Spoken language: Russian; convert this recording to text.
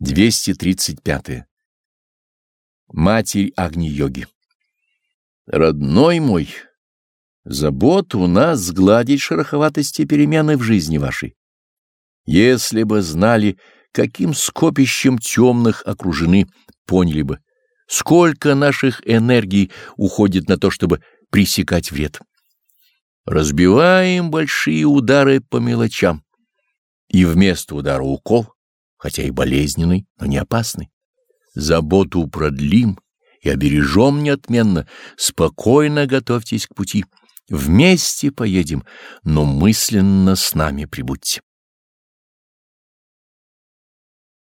235. Матерь Агни-йоги Родной мой, забота у нас сгладить шероховатости перемены в жизни вашей. Если бы знали, каким скопищем темных окружены, поняли бы, сколько наших энергий уходит на то, чтобы пресекать вред. Разбиваем большие удары по мелочам, и вместо удара укол, хотя и болезненный, но не опасный. Заботу продлим и обережем неотменно, спокойно готовьтесь к пути. Вместе поедем, но мысленно с нами прибудьте.